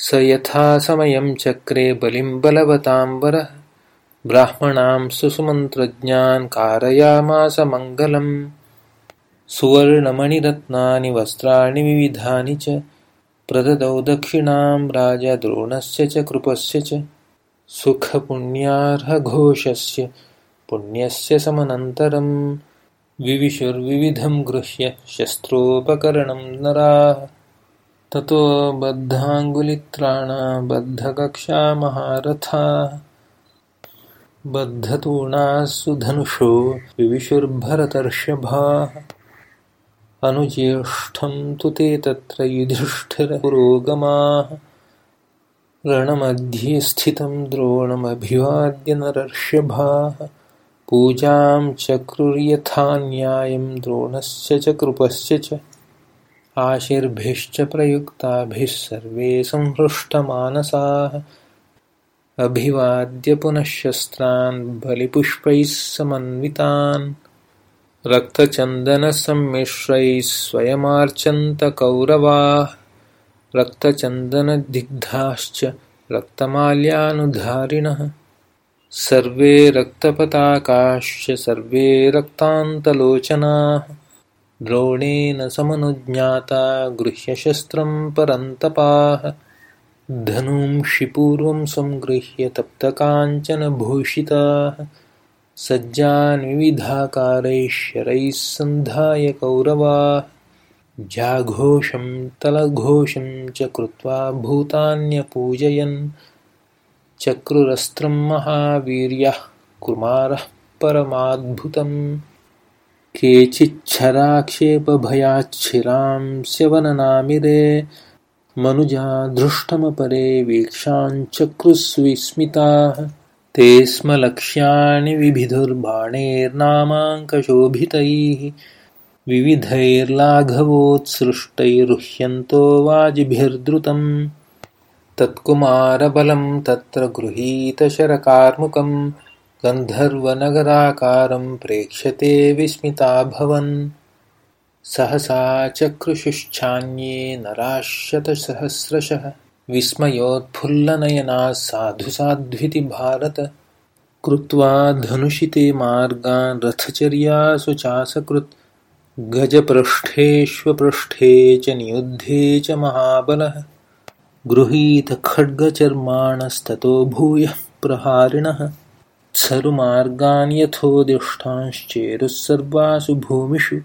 स यथा समयं चक्रे बलिं बलवतां वरः ब्राह्मणां सुसुमन्त्रज्ञान् कारयामासमङ्गलम् सुवर्णमणिरत्नानि वस्त्राणि विविधानि च। प्रददौ दक्षिणां राजद्रोणस्य च कृपस्य च। सुखपुण्यार्हघोषस्य पुण्यस्य समनन्तरं विविशुर्विविधं गृह्य शस्त्रोपकरणं नराः ततो बद्धाङ्गुलित्राणा बद्धकक्षा महारथाः बद्धतूणाः सुधनुषो विविशुर्भरतर्षभाः। अनुज्येष्ठं तु ते तत्र युधिष्ठिरपुरोगमाः। रणमध्ये स्थितं द्रोणमभिवाद्य नरर्षभाः पूजां चक्रुर्यथान्यायं द्रोणस्य च कृपस्य च आशिर्भिश्च प्रयुक्ताभिः सर्वे संहृष्टमानसाः। अभिवाद्य पुनः शस्त्रान् बलिपुष्पैः समन्वितान्। रक्तचन्दनसम्मिश्रैः स्वयमार्चन्तकौरवाः। रक्तचन्दनदिग्धाश्च रक्तमाल्यानुधारिणः। सर्वे रक्तपताकाश्च सर्वे रक्तान्तलोचनाः द्रोणेन समनुज्ञाता गृह्यशस्त्रं परन्तपाः धनुंषि पूर्वं संगृह्य तप्तकाञ्चनभूषिताः सज्जान् विविधाकारैः सन्धाय कौरवाः जाघोषं तलघोषं च कृत्वा भूतान्यपूजयन् चक्रुरस्त्रं महावीर्यः कुमारः परमाद्भुतम् केचिच्छराक्षेपभयाच्छिरां स्यवननामिरे मनुजा दृष्टमपरे वीक्षाञ्चक्रुस्विस्मिताः। ते स्म लक्ष्याणि विभिधुर्बाणैर्नामाङ्कशोभितैः विविधैर्लाघवोत्सृष्टैरुह्यन्तो वाजिभिर्द्रुतं तत्कुमारबलं तत्र गृहीतशरकार्मुकं गन्धर्वनगराकारं प्रेक्ष्यते विस्मिताभवन्। सहसा चक्रुषुश्चान्ये नराशतसहस्रशः विस्मयोत्फुल्लनयनाः साधु साध्विति भारत। कृत्वा धनुषि ते मार्गान् रथचर्यासु चासकृत्। गजपृष्ठेष्वपृष्ठे च नियुद्धे च महाबलः। गृहीतखड्गचर्माणस्ततो भूयः प्रहारिणः सरुमार्गान् यथोदिष्ठांश्चेरुः सर्वासु भूमिषु